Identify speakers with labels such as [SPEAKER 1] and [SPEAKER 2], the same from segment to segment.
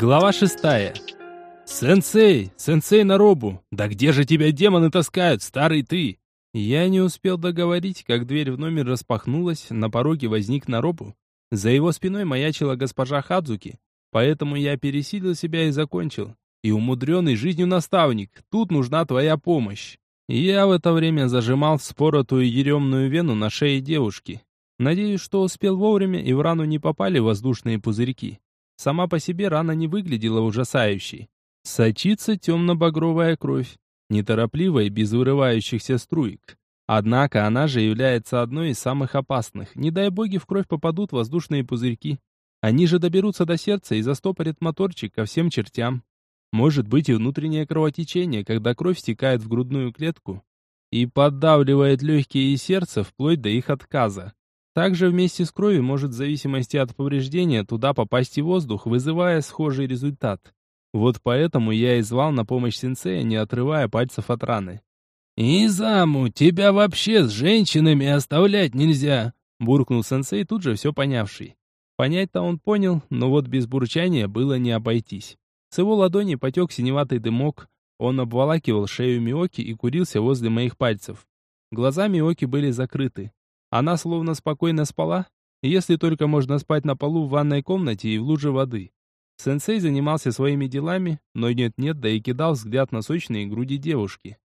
[SPEAKER 1] Глава шестая. «Сенсей! Сенсей Наробу! Да где же тебя демоны таскают, старый ты?» Я не успел договорить, как дверь в номер распахнулась, на пороге возник Наробу. За его спиной маячила госпожа Хадзуки, поэтому я пересилил себя и закончил. И умудренный жизнью наставник, тут нужна твоя помощь. Я в это время зажимал споротую еремную вену на шее девушки. Надеюсь, что успел вовремя и в рану не попали воздушные пузырьки. Сама по себе рана не выглядела ужасающей. Сочится темно-багровая кровь, неторопливо и без вырывающихся струек. Однако она же является одной из самых опасных. Не дай боги в кровь попадут воздушные пузырьки. Они же доберутся до сердца и застопорят моторчик ко всем чертям. Может быть и внутреннее кровотечение, когда кровь стекает в грудную клетку и поддавливает легкие и сердце вплоть до их отказа. Также вместе с кровью может в зависимости от повреждения туда попасть и воздух, вызывая схожий результат. Вот поэтому я и звал на помощь сенсея, не отрывая пальцев от раны. «Изаму, тебя вообще с женщинами оставлять нельзя!» буркнул сенсей, тут же все понявший. Понять-то он понял, но вот без бурчания было не обойтись. С его ладони потек синеватый дымок, он обволакивал шею Миоки и курился возле моих пальцев. Глаза Миоки были закрыты. Она словно спокойно спала, если только можно спать на полу в ванной комнате и в луже воды. Сенсей занимался своими делами, но нет-нет, да и кидал взгляд на сочные груди девушки.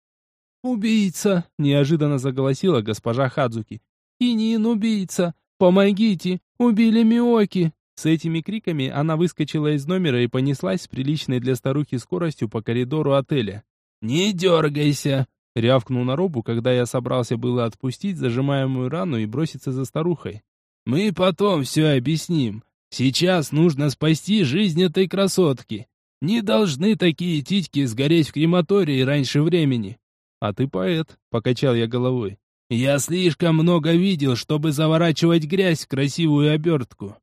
[SPEAKER 1] «Убийца!» — неожиданно заголосила госпожа Хадзуки. «Инин, убийца! Помогите! Убили Миоки!» С этими криками она выскочила из номера и понеслась с приличной для старухи скоростью по коридору отеля. «Не дергайся!» — рявкнул на робу, когда я собрался было отпустить зажимаемую рану и броситься за старухой. «Мы потом все объясним. Сейчас нужно спасти жизнь этой красотки. Не должны такие титьки сгореть в крематории раньше времени. А ты поэт, покачал я головой. Я слишком много видел, чтобы заворачивать грязь в красивую обертку.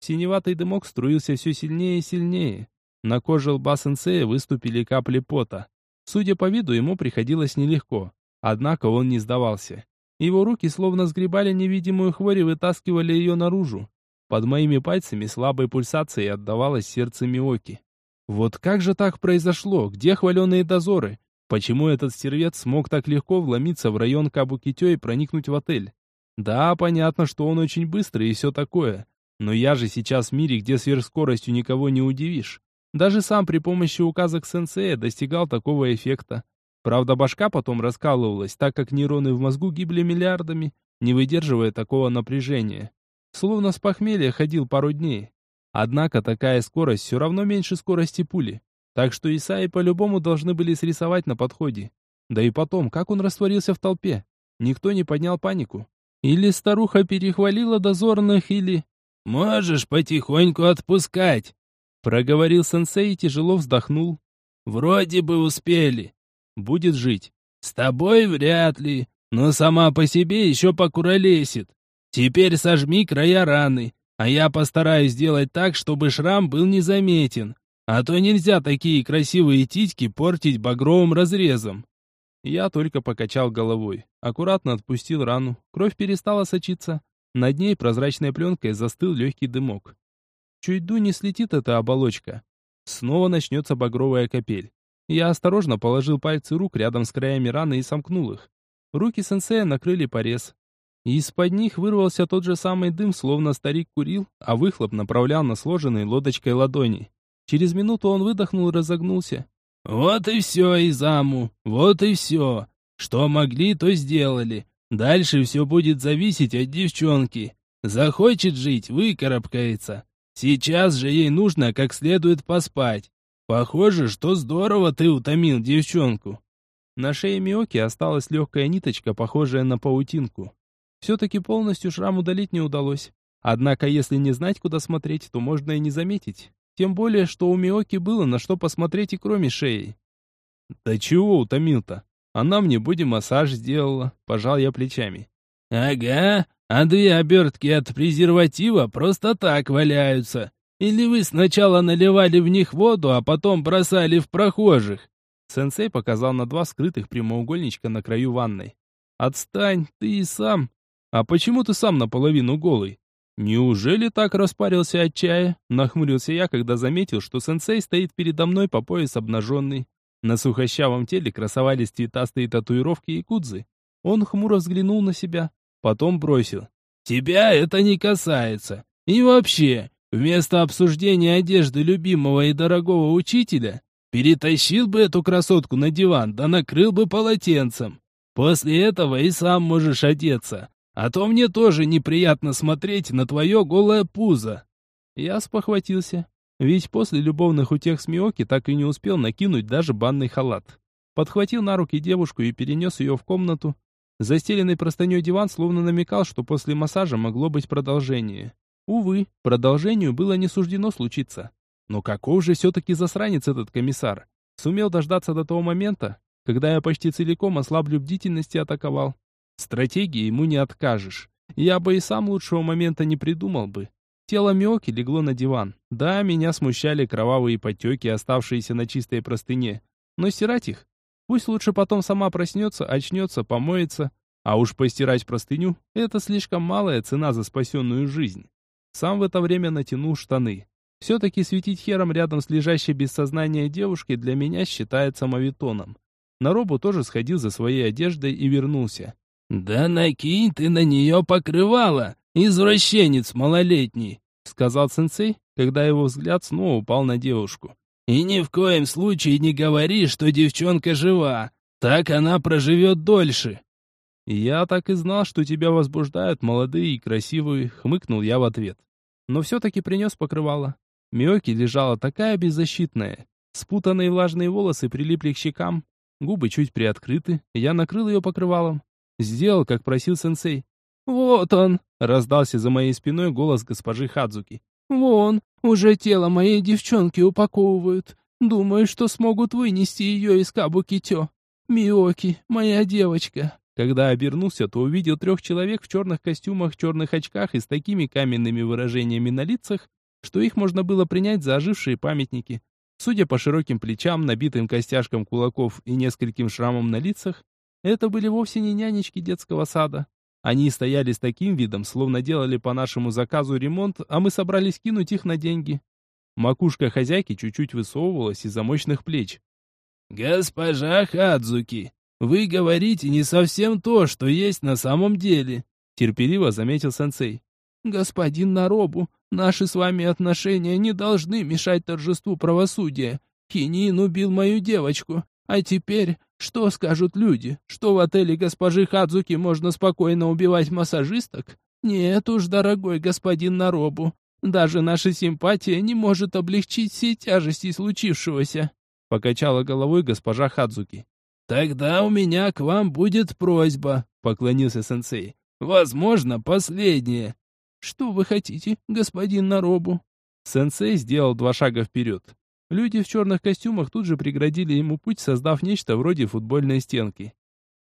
[SPEAKER 1] Синеватый дымок струился все сильнее и сильнее. На коже лба сенсея выступили капли пота. Судя по виду, ему приходилось нелегко. Однако он не сдавался. Его руки словно сгребали невидимую хворь и вытаскивали ее наружу. Под моими пальцами слабой пульсацией отдавалось сердце Миоки. Вот как же так произошло? Где хваленые дозоры? Почему этот стервец смог так легко вломиться в район Кабукитё и проникнуть в отель? Да, понятно, что он очень быстрый и все такое. Но я же сейчас в мире, где сверхскоростью никого не удивишь. Даже сам при помощи указок сенсея достигал такого эффекта. Правда, башка потом раскалывалась, так как нейроны в мозгу гибли миллиардами, не выдерживая такого напряжения. Словно с похмелья ходил пару дней. Однако такая скорость все равно меньше скорости пули. Так что Исаи по-любому должны были срисовать на подходе. Да и потом, как он растворился в толпе? Никто не поднял панику. Или старуха перехвалила дозорных, или... «Можешь потихоньку отпускать», — проговорил сенсей и тяжело вздохнул. «Вроде бы успели. Будет жить. С тобой вряд ли, но сама по себе еще покуролесит. Теперь сожми края раны, а я постараюсь сделать так, чтобы шрам был незаметен. А то нельзя такие красивые титьки портить багровым разрезом. Я только покачал головой, аккуратно отпустил рану. Кровь перестала сочиться. Над ней прозрачной пленкой застыл легкий дымок. Чуть ду не слетит эта оболочка. Снова начнется багровая капель. Я осторожно положил пальцы рук рядом с краями раны и сомкнул их. Руки сенсея накрыли порез, из-под них вырвался тот же самый дым, словно старик курил, а выхлоп направлял на сложенные лодочкой ладони. Через минуту он выдохнул и разогнулся. «Вот и все, Изаму, вот и все. Что могли, то сделали. Дальше все будет зависеть от девчонки. Захочет жить, выкарабкается. Сейчас же ей нужно как следует поспать. Похоже, что здорово ты утомил девчонку». На шее Миоки осталась легкая ниточка, похожая на паутинку. Все-таки полностью шрам удалить не удалось. Однако, если не знать, куда смотреть, то можно и не заметить. Тем более, что у Миоки было на что посмотреть и кроме шеи. «Да чего утомил-то? Она мне будем массаж сделала», — пожал я плечами. «Ага, а две обертки от презерватива просто так валяются. Или вы сначала наливали в них воду, а потом бросали в прохожих?» Сенсей показал на два скрытых прямоугольничка на краю ванной. «Отстань, ты и сам. А почему ты сам наполовину голый? «Неужели так распарился от чая?» Нахмурился я, когда заметил, что сенсей стоит передо мной по пояс обнаженный. На сухощавом теле красовались цветастые татуировки и кудзы. Он хмуро взглянул на себя, потом бросил. «Тебя это не касается. И вообще, вместо обсуждения одежды любимого и дорогого учителя, перетащил бы эту красотку на диван, да накрыл бы полотенцем. После этого и сам можешь одеться. А то мне тоже неприятно смотреть на твое голое пузо». Я спохватился. Ведь после любовных утех с Миоки так и не успел накинуть даже банный халат. Подхватил на руки девушку и перенес ее в комнату. Застеленный простыней диван словно намекал, что после массажа могло быть продолжение. Увы, продолжению было не суждено случиться. Но каков же все-таки засранец этот комиссар? Сумел дождаться до того момента, когда я почти целиком ослаблю бдительность и атаковал. Стратегии ему не откажешь. Я бы и сам лучшего момента не придумал бы. Тело Миоки легло на диван. Да, меня смущали кровавые потеки, оставшиеся на чистой простыне. Но стирать их? Пусть лучше потом сама проснется, очнется, помоется. А уж постирать простыню – это слишком малая цена за спасенную жизнь. Сам в это время натянул штаны. Все-таки светить хером рядом с лежащей без сознания девушкой для меня считается мавитоном. На робу тоже сходил за своей одеждой и вернулся. «Да накинь ты на нее покрывало!» «Извращенец малолетний», — сказал сенсей, когда его взгляд снова упал на девушку. «И ни в коем случае не говори, что девчонка жива. Так она проживет дольше». «Я так и знал, что тебя возбуждают молодые и красивые», — хмыкнул я в ответ. Но все-таки принес покрывало. Миоки лежала такая беззащитная. Спутанные влажные волосы прилипли к щекам, губы чуть приоткрыты, я накрыл ее покрывалом. Сделал, как просил сенсей. «Вот он!» — раздался за моей спиной голос госпожи Хадзуки. «Вон, уже тело моей девчонки упаковывают. Думаю, что смогут вынести ее из Кабукитё. Миоки, моя девочка». Когда обернулся, то увидел трех человек в черных костюмах, черных очках и с такими каменными выражениями на лицах, что их можно было принять за ожившие памятники. Судя по широким плечам, набитым костяшкам кулаков и нескольким шрамам на лицах, это были вовсе не нянечки детского сада. Они стояли с таким видом, словно делали по нашему заказу ремонт, а мы собрались кинуть их на деньги. Макушка хозяйки чуть-чуть высовывалась из-за мощных плеч. «Госпожа Хадзуки, вы говорите не совсем то, что есть на самом деле», терпеливо заметил сенсей. «Господин Наробу, наши с вами отношения не должны мешать торжеству правосудия. Хинин убил мою девочку, а теперь что скажут люди? Что в отеле госпожи Хадзуки можно спокойно убивать массажисток? Нет уж, дорогой господин Наробу. Даже наша симпатия не может облегчить все тяжести случившегося. Покачала головой госпожа Хадзуки. Тогда у меня к вам будет просьба, поклонился сенсей. Возможно, последняя. Что вы хотите, господин Наробу? Сенсей сделал два шага вперед. Люди в черных костюмах тут же преградили ему путь, создав нечто вроде футбольной стенки.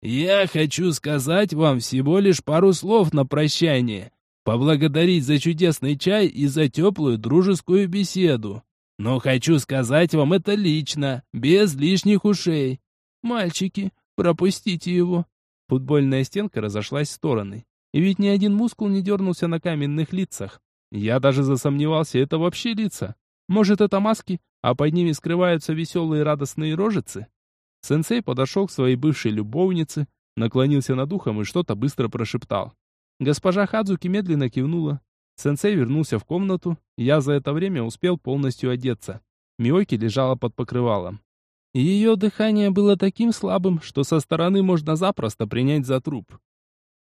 [SPEAKER 1] «Я хочу сказать вам всего лишь пару слов на прощание. Поблагодарить за чудесный чай и за теплую дружескую беседу. Но хочу сказать вам это лично, без лишних ушей. Мальчики, пропустите его». Футбольная стенка разошлась в стороны. И ведь ни один мускул не дернулся на каменных лицах. Я даже засомневался, это вообще лица. Может, это маски, а под ними скрываются веселые радостные рожицы? Сенсей подошел к своей бывшей любовнице, наклонился над ухом и что-то быстро прошептал. Госпожа Хадзуки медленно кивнула. Сенсей вернулся в комнату, я за это время успел полностью одеться. Миоки лежала под покрывалом. Ее дыхание было таким слабым, что со стороны можно запросто принять за труп.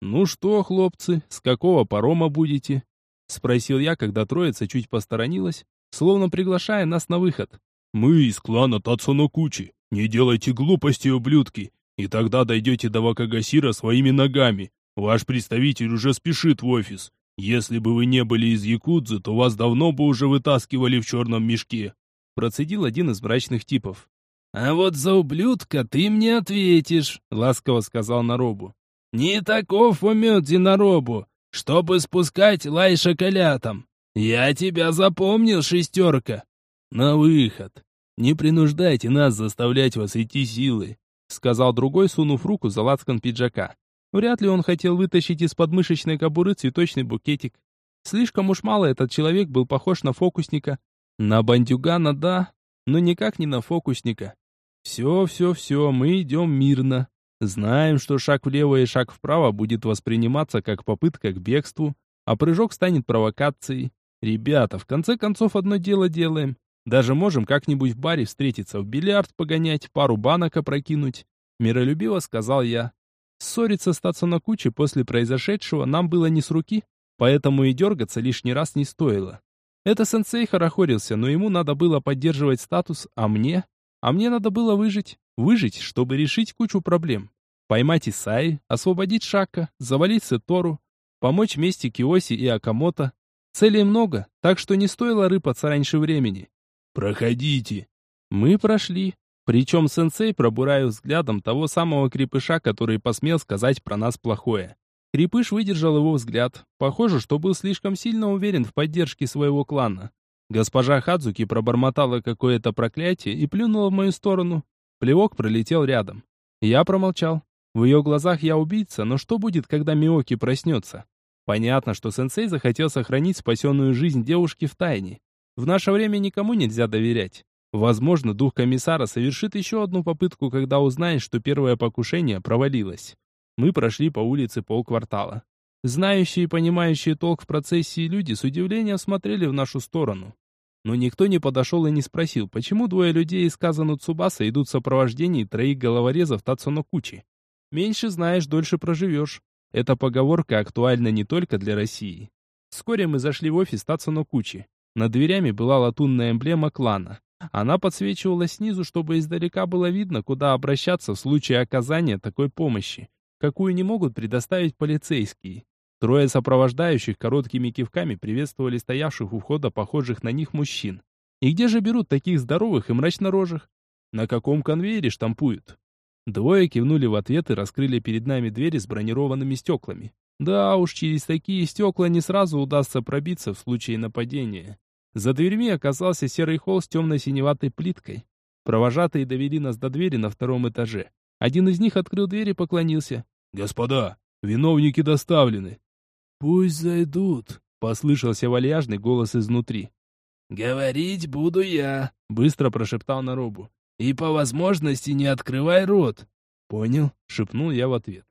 [SPEAKER 1] «Ну что, хлопцы, с какого парома будете?» — спросил я, когда троица чуть посторонилась, словно приглашая нас на выход.
[SPEAKER 2] «Мы из клана Тацунокучи. Не делайте глупости, ублюдки, и тогда дойдете до Вакагасира своими ногами. Ваш представитель уже спешит в офис. Если бы вы не были из Якудзы, то вас давно бы уже вытаскивали в черном мешке».
[SPEAKER 1] Процедил один из мрачных типов. «А вот за ублюдка ты мне ответишь», — ласково сказал Наробу. «Не таков умет Наробу, чтобы спускать лай шоколятом. «Я тебя запомнил, шестерка!» «На выход! Не принуждайте нас заставлять вас идти силой!» Сказал другой, сунув руку за лацкан пиджака. Вряд ли он хотел вытащить из подмышечной кобуры цветочный букетик. Слишком уж мало этот человек был похож на фокусника. На бандюгана, да, но никак не на фокусника. Все, все, все, мы идем мирно. Знаем, что шаг влево и шаг вправо будет восприниматься как попытка к бегству, а прыжок станет провокацией. Ребята, в конце концов одно дело делаем. Даже можем как-нибудь в баре встретиться, в бильярд погонять, пару банок опрокинуть. Миролюбиво сказал я. Ссориться статься на куче после произошедшего нам было не с руки, поэтому и дергаться лишний раз не стоило. Это сенсей хорохорился, но ему надо было поддерживать статус, а мне? А мне надо было выжить. Выжить, чтобы решить кучу проблем. Поймать Исаи, освободить Шака, завалить Сетору, помочь вместе Киоси и Акамото. Целей много, так что не стоило рыпаться раньше времени.
[SPEAKER 2] «Проходите!»
[SPEAKER 1] Мы прошли. Причем сенсей пробураю взглядом того самого крепыша, который посмел сказать про нас плохое. Крепыш выдержал его взгляд. Похоже, что был слишком сильно уверен в поддержке своего клана. Госпожа Хадзуки пробормотала какое-то проклятие и плюнула в мою сторону. Плевок пролетел рядом. Я промолчал. В ее глазах я убийца, но что будет, когда Миоки проснется? Понятно, что сенсей захотел сохранить спасенную жизнь девушки в тайне. В наше время никому нельзя доверять. Возможно, дух комиссара совершит еще одну попытку, когда узнает, что первое покушение провалилось. Мы прошли по улице полквартала. Знающие и понимающие толк в процессии люди с удивлением смотрели в нашу сторону. Но никто не подошел и не спросил, почему двое людей из Казану Цубаса идут в сопровождении троих головорезов Тацуно Кучи. Меньше знаешь, дольше проживешь. Эта поговорка актуальна не только для России. Вскоре мы зашли в офис Тацуно Кучи. Над дверями была латунная эмблема клана. Она подсвечивалась снизу, чтобы издалека было видно, куда обращаться в случае оказания такой помощи какую не могут предоставить полицейские. Трое сопровождающих короткими кивками приветствовали стоявших у входа похожих на них мужчин. И где же берут таких здоровых и мрачнорожих? На каком конвейере штампуют? Двое кивнули в ответ и раскрыли перед нами двери с бронированными стеклами. Да уж, через такие стекла не сразу удастся пробиться в случае нападения. За дверьми оказался серый холл с темно-синеватой плиткой. Провожатые довели нас до двери на втором этаже. Один из них открыл дверь и поклонился.
[SPEAKER 2] «Господа, виновники доставлены».
[SPEAKER 1] «Пусть зайдут», — послышался вальяжный голос изнутри.
[SPEAKER 3] «Говорить буду я», —
[SPEAKER 1] быстро прошептал Наробу.
[SPEAKER 3] «И по возможности не открывай рот».
[SPEAKER 1] «Понял», — шепнул я в ответ.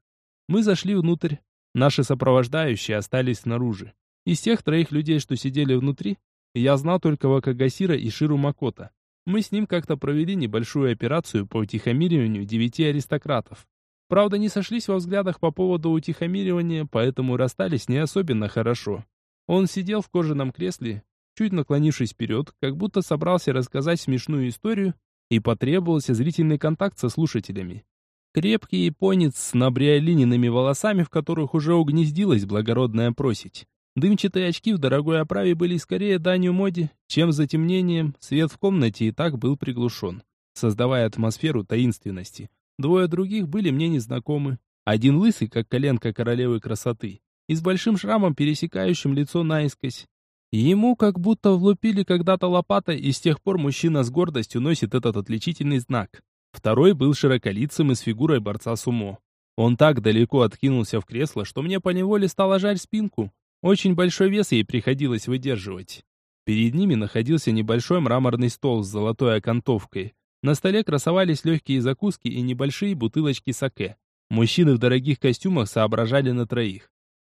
[SPEAKER 1] Мы зашли внутрь. Наши сопровождающие остались снаружи. Из тех троих людей, что сидели внутри, я знал только Вакагасира и Ширу Макота. Мы с ним как-то провели небольшую операцию по утихомириванию девяти аристократов. Правда, не сошлись во взглядах по поводу утихомиривания, поэтому расстались не особенно хорошо. Он сидел в кожаном кресле, чуть наклонившись вперед, как будто собрался рассказать смешную историю, и потребовался зрительный контакт со слушателями. Крепкий японец с набриолиненными волосами, в которых уже угнездилась благородная просить. Дымчатые очки в дорогой оправе были скорее данью моде, чем затемнением, свет в комнате и так был приглушен, создавая атмосферу таинственности. Двое других были мне незнакомы. Один лысый, как коленка королевы красоты, и с большим шрамом, пересекающим лицо наискось. Ему как будто влупили когда-то лопатой, и с тех пор мужчина с гордостью носит этот отличительный знак. Второй был широколицым и с фигурой борца сумо. Он так далеко откинулся в кресло, что мне поневоле стало жаль спинку. Очень большой вес ей приходилось выдерживать. Перед ними находился небольшой мраморный стол с золотой окантовкой, на столе красовались легкие закуски и небольшие бутылочки саке. Мужчины в дорогих костюмах соображали на троих.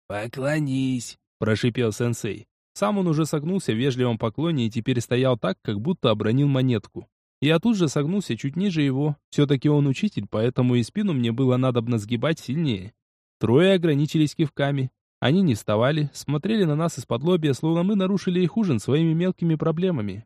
[SPEAKER 3] «Поклонись», –
[SPEAKER 1] прошипел сенсей. Сам он уже согнулся в вежливом поклоне и теперь стоял так, как будто обронил монетку. Я тут же согнулся чуть ниже его. Все-таки он учитель, поэтому и спину мне было надобно сгибать сильнее. Трое ограничились кивками. Они не вставали, смотрели на нас из-под лобья, словно мы нарушили их ужин своими мелкими проблемами.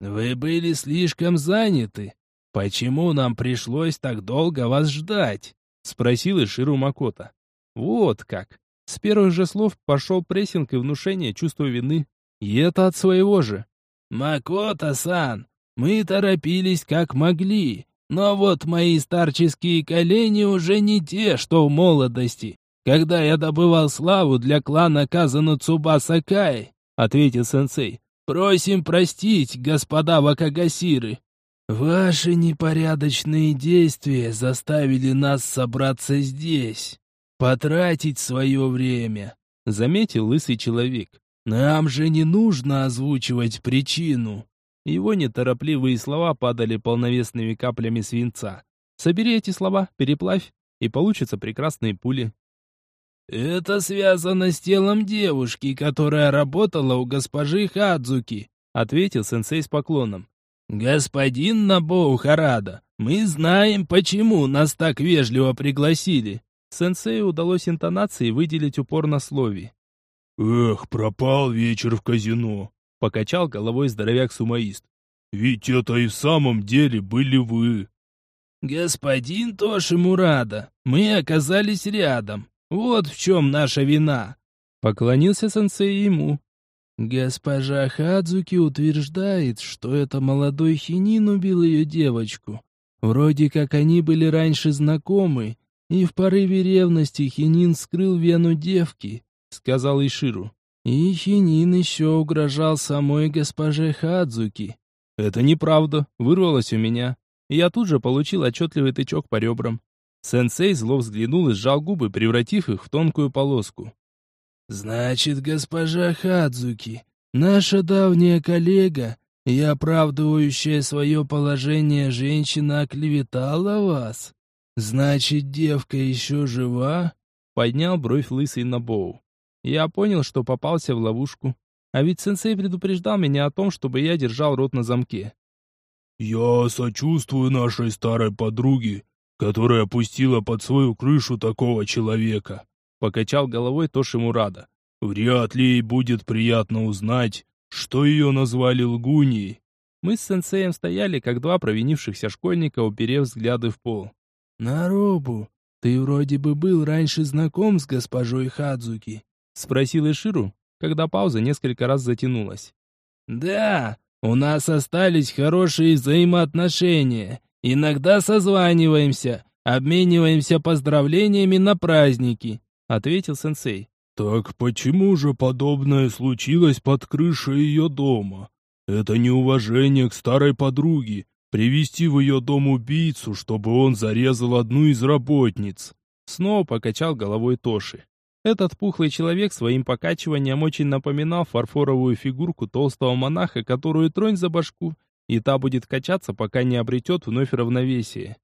[SPEAKER 3] «Вы были слишком заняты. Почему нам пришлось так долго вас ждать?» — спросил Иширу Макота.
[SPEAKER 1] «Вот как. С первых же слов пошел прессинг и внушение чувства вины. И это от своего же».
[SPEAKER 3] «Макота-сан, мы торопились как могли, но вот мои старческие колени уже не те, что в молодости, когда я добывал славу для клана Казану Цубаса Кай», — ответил сенсей. Просим простить, господа Вакагасиры. Ваши непорядочные действия заставили нас собраться здесь, потратить свое время.
[SPEAKER 1] заметил лысый человек.
[SPEAKER 3] Нам же не нужно озвучивать причину.
[SPEAKER 1] Его неторопливые слова падали полновесными каплями свинца. Собери эти слова, переплавь, и получатся прекрасные пули.
[SPEAKER 3] «Это связано с телом девушки, которая работала у госпожи Хадзуки»,
[SPEAKER 1] ответил сенсей с поклоном.
[SPEAKER 3] «Господин Набоу Харада, мы знаем, почему нас так вежливо пригласили».
[SPEAKER 1] Сенсею удалось интонацией выделить упор на слове.
[SPEAKER 2] «Эх, пропал вечер в казино», —
[SPEAKER 1] покачал головой здоровяк-сумаист.
[SPEAKER 2] «Ведь это и в самом деле были вы».
[SPEAKER 3] «Господин Тоши Мурада, мы оказались рядом. Вот в чем наша вина!»
[SPEAKER 1] Поклонился сенсей ему.
[SPEAKER 3] «Госпожа Хадзуки утверждает, что это молодой хинин убил ее девочку. Вроде как они были раньше знакомы, и в порыве ревности хинин скрыл вену девки», — сказал Иширу. «И хинин еще угрожал самой госпоже Хадзуки».
[SPEAKER 1] «Это неправда», — вырвалось у меня. Я тут же получил отчетливый тычок по ребрам. Сенсей зло взглянул и сжал губы, превратив их в тонкую полоску.
[SPEAKER 3] «Значит, госпожа Хадзуки, наша давняя коллега и оправдывающая свое положение женщина оклеветала вас? Значит, девка еще жива?»
[SPEAKER 1] Поднял бровь лысый Набоу. Я понял, что попался в ловушку. А ведь сенсей предупреждал меня о том, чтобы я держал рот на замке.
[SPEAKER 2] «Я сочувствую нашей старой подруге которая пустила под свою крышу такого человека», — покачал головой Тоши Мурада. «Вряд ли ей будет приятно узнать, что ее назвали лгуньей».
[SPEAKER 1] Мы с сенсеем стояли, как два провинившихся школьника, уперев взгляды в пол.
[SPEAKER 3] «Наробу, ты вроде бы был раньше знаком с госпожой Хадзуки?»
[SPEAKER 1] — спросил Иширу, когда пауза несколько раз затянулась.
[SPEAKER 3] «Да, у нас остались хорошие взаимоотношения, Иногда созваниваемся, обмениваемся поздравлениями на праздники», — ответил сенсей.
[SPEAKER 2] «Так почему же подобное случилось под крышей ее дома? Это неуважение к старой подруге, привести в ее дом убийцу, чтобы он зарезал одну из работниц».
[SPEAKER 1] Снова покачал головой Тоши. Этот пухлый человек своим покачиванием очень напоминал фарфоровую фигурку толстого монаха, которую тронь за башку, и та будет качаться, пока не обретет вновь равновесие.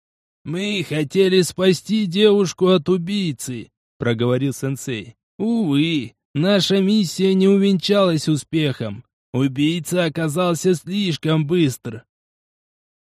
[SPEAKER 3] «Мы хотели спасти девушку от убийцы», — проговорил сенсей. «Увы, наша миссия не увенчалась успехом. Убийца оказался слишком быстр».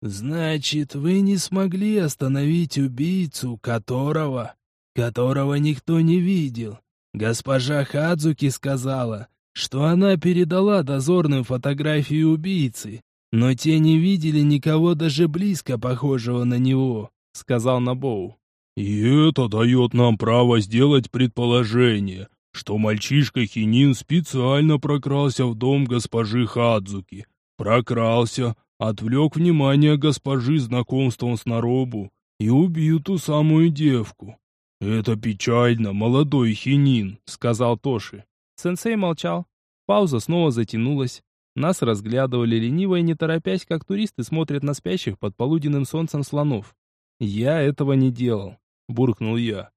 [SPEAKER 3] «Значит, вы не смогли остановить убийцу, которого... которого никто не видел. Госпожа Хадзуки сказала, что она передала дозорным фотографии убийцы, но те не видели никого даже близко похожего на него», — сказал Набоу.
[SPEAKER 2] «И это дает нам право сделать предположение, что мальчишка Хинин специально прокрался в дом госпожи Хадзуки. Прокрался, отвлек внимание госпожи знакомством с Наробу и убил ту самую девку. «Это печально, молодой Хинин», — сказал Тоши.
[SPEAKER 1] Сенсей молчал. Пауза снова затянулась. Нас разглядывали лениво и не торопясь, как туристы смотрят на спящих под полуденным солнцем слонов. «Я этого не делал», — буркнул я.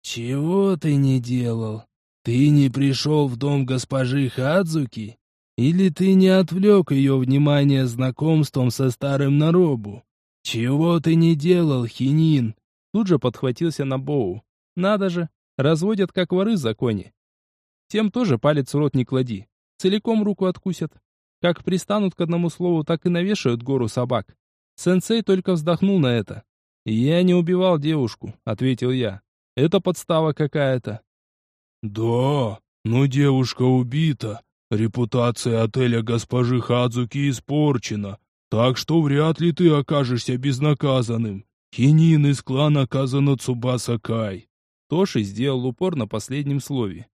[SPEAKER 3] «Чего ты не делал? Ты не пришел в дом госпожи Хадзуки? Или ты не отвлек ее внимание знакомством со старым Наробу? Чего ты не делал, Хинин?»
[SPEAKER 1] Тут же подхватился на Боу. «Надо же, разводят как воры в законе. Тем тоже палец в рот не клади. Целиком руку откусят. Как пристанут к одному слову, так и навешают гору собак. Сенсей только вздохнул на это. «Я не убивал девушку», — ответил я. «Это подстава какая-то».
[SPEAKER 2] «Да, но девушка убита. Репутация отеля госпожи Хадзуки испорчена, так что вряд ли ты окажешься безнаказанным. Хинин из клана Казано Цубаса Кай».
[SPEAKER 1] Тоши сделал упор на последнем слове.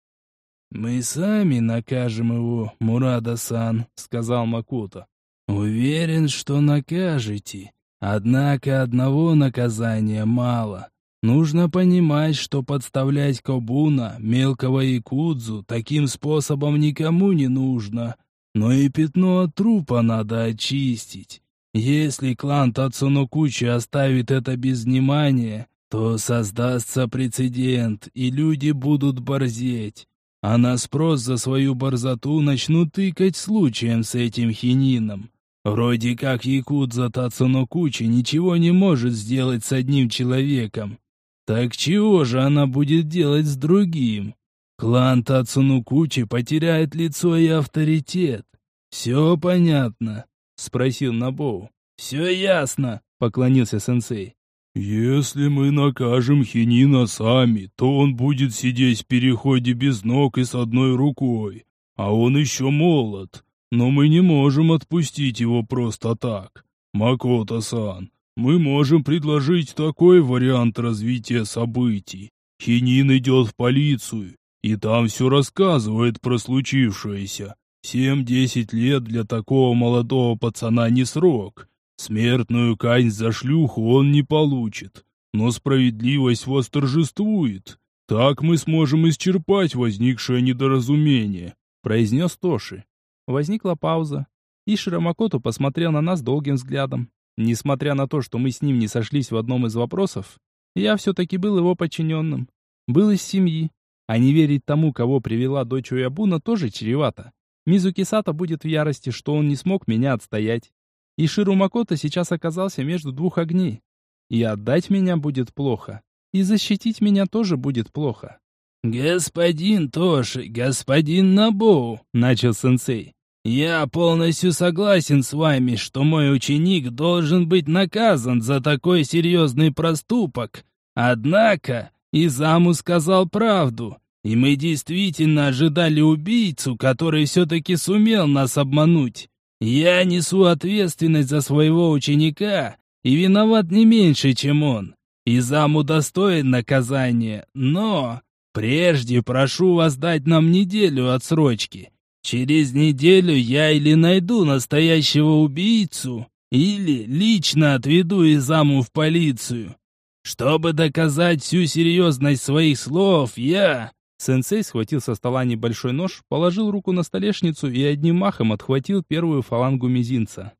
[SPEAKER 3] «Мы сами накажем его, Мурада-сан», — сказал Макото. «Уверен, что накажете. Однако одного наказания мало. Нужно понимать, что подставлять Кобуна, мелкого якудзу, таким способом никому не нужно. Но и пятно от трупа надо очистить. Если клан Тацунокучи оставит это без внимания, то создастся прецедент, и люди будут борзеть. а на спрос за свою борзоту начнут тыкать случаем с этим хинином. Вроде как Якудза Тацунокучи ничего не может сделать с одним человеком. Так чего же она будет делать с другим? Клан Тацунокучи потеряет лицо и авторитет. Все понятно? Спросил Набоу. Все ясно, поклонился сенсей.
[SPEAKER 2] «Если мы накажем Хинина сами, то он будет сидеть в переходе без ног и с одной рукой. А он еще молод. Но мы не можем отпустить его просто так. Макото-сан, мы можем предложить такой вариант развития событий. Хинин идет в полицию, и там все рассказывает про случившееся. Семь-десять лет для такого молодого пацана не срок». Смертную казнь за шлюху он не получит, но справедливость восторжествует. Так мы сможем исчерпать возникшее недоразумение», — произнес Тоши.
[SPEAKER 1] Возникла пауза, и Широмакото посмотрел на нас долгим взглядом. Несмотря на то, что мы с ним не сошлись в одном из вопросов, я все-таки был его подчиненным. Был из семьи. А не верить тому, кого привела дочь Уябуна, тоже чревато. Мизуки Сата будет в ярости, что он не смог меня отстоять. И Ширу Макото сейчас оказался между двух огней. И отдать меня будет плохо. И защитить меня тоже будет плохо.
[SPEAKER 3] «Господин Тоши, господин Набоу», — начал сенсей, — «я полностью согласен с вами, что мой ученик должен быть наказан за такой серьезный проступок. Однако Изаму сказал правду, и мы действительно ожидали убийцу, который все-таки сумел нас обмануть. Я несу ответственность за своего ученика и виноват не меньше, чем он. И заму достоин наказания, но... Прежде прошу вас дать нам неделю отсрочки. Через неделю я или найду настоящего убийцу, или лично отведу Изаму в полицию. Чтобы доказать всю серьезность своих слов, я...
[SPEAKER 1] Сенсей схватил со стола небольшой нож, положил руку на столешницу и одним махом отхватил первую фалангу мизинца.